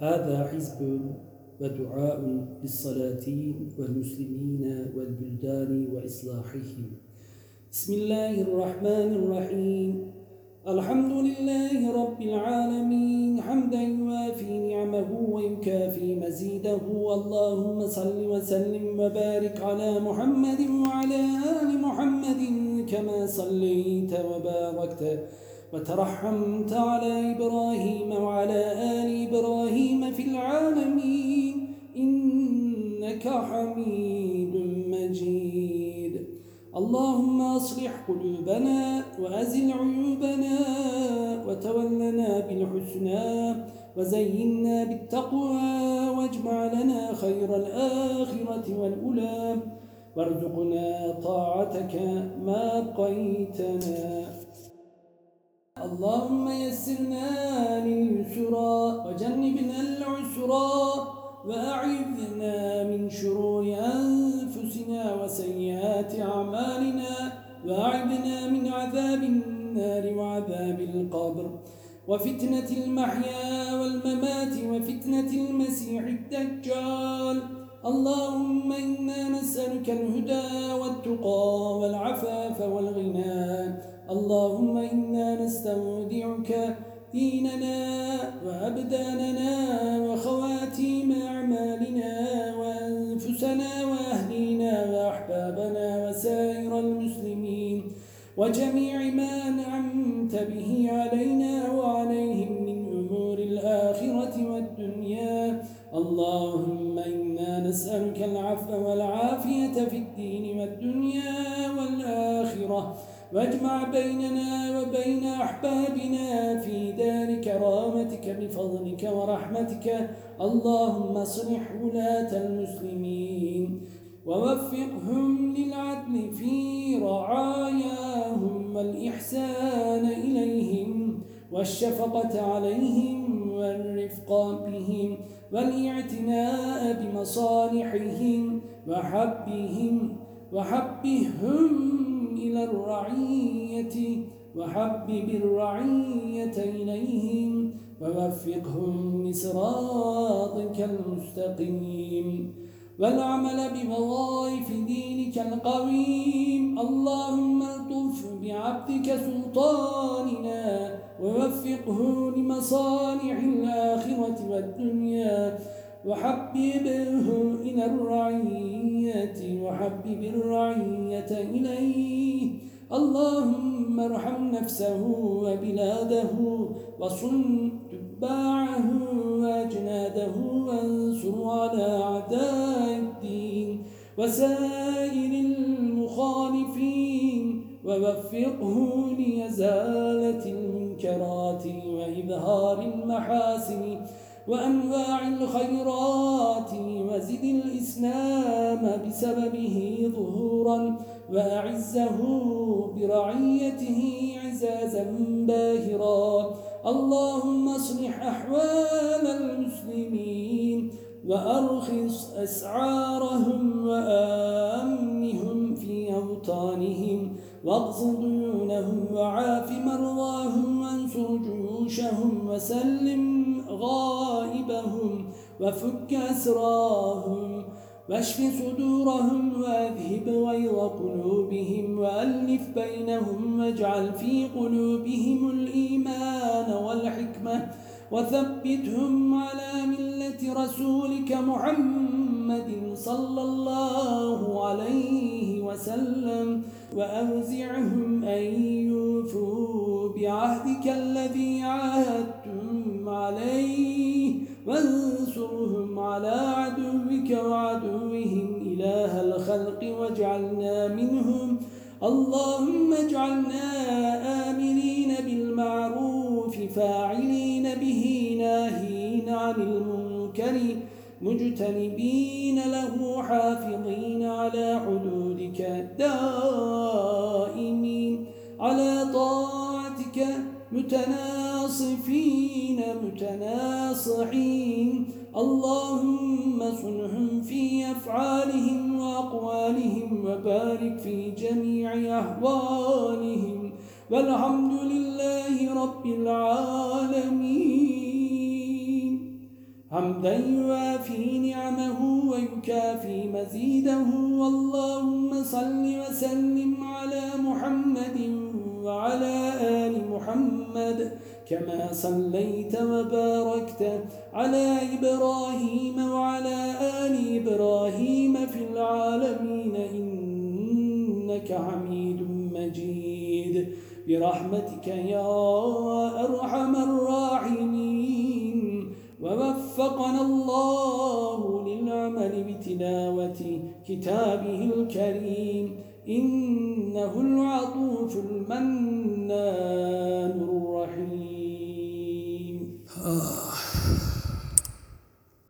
هذا حزب ودعاء للصلاتين والمسلمين والبلدان وإصلاحهم. بسم الله الرحمن الرحيم. الحمد لله رب العالمين. حمدا يوافي نعمه ويكافي مزيده. اللهم صل وسلم وبارك على محمد وعلى آل محمد كما صليت وباركت. وترحمت على إبراهيم وعلى آل إبراهيم في العالمين إنك حميد مجيد. اللهم أصلح قلوبنا وأزل عيوبنا وتولنا بالحسنى وزينا بالتقوى واجمع لنا خير الآخرة والأولى وارزقنا طاعتك ما بقيتنا اللهم يسرنا لليسرى وجنبنا العسرى وأعذنا من شرور أنفسنا وسيئات أعمالنا وأعذنا من عذاب النار وعذاب القبر وفتنة المحيا والممات وفتنة المسيح الدجال. اللهم إنا نسألك الهدى والتقى والعفاف والغنى اللهم إنا نستودعك ديننا وأبداننا وخواتيم أعمالنا وأنفسنا وأهلينا وأحبابنا وسائر المسلمين وجميع ما نعمت به علينا وعليهم من أمور الآخرة والدنيا. اللهم إنا نسألك العفو والعافية في الدين والدنيا والآخرة. واجمع بيننا وبين أحبابنا في دار كرامتك بفضلك ورحمتك. اللهم صلح ولاة المسلمين ووفقهم للعدل في رعاياهم والإحسان إليهم والشفقة عليهم والرفق بهم والإعتناء بمصالحهم وحبهم وحبهم إلى الرعية وحبب الرعية إليهم ووفقهم لصراطك المستقيم. والعمل بوظائف دينك القويم. اللهم الطف بعبدك سلطاننا ووفقه لمصالح الآخرة والدنيا. وحببه إلى الرعية وحبب الرعية إليه. اللهم ارحم نفسه وبلاده وصن تباعه وأجناده وانصر على أعداء الدين وسائر المخالفين ووفقه ليزالة المنكرات وإظهار المحاسن. وأنواع الخيرات وزد الإسلام بسببه ظهورا وأعزه برعيته عزازا باهرا. اللهم اصلح أحوال المسلمين وأرخص أسعارهم وآمنهم أوطانهم ديونهم وعاف مرضاهم وانصر جيوشهم وسلم غائبهم وفك أسراهم واشف صدورهم وأذهب غيظ قلوبهم وألف بينهم واجعل في قلوبهم الإيمان والحكمة وثبتهم على ملة رسولك محمد صلى الله عليه وسلم وأوزعهم أن يوفوا بعهدك الذي عاهدتم عليه وانصرهم على عدوك وعدوهم إله الخلق واجعلنا منهم. اللهم اجعلنا آمنين بالمعروف فاعلين به ناهين عن المنكر مجتنبين له حافظين على حدودك دائمين على طاعتك متناصفين متناصحين. اللهم صنهم في أفعالهم وأقوالهم وبارك في جميع أحوالهم والحمد لله رب العالمين. حمدا يوافي نعمه ويكافي مزيده. اللهم صل وسلم على محمد وعلى آل محمد كما صليت وباركت على إبراهيم وعلى آل إبراهيم في العالمين إنك حميد مجيد. برحمتك يا أرحم الراحمين. ووفقنا الله للعمل بتلاوة كتابه الكريم. إنه العطوف المنان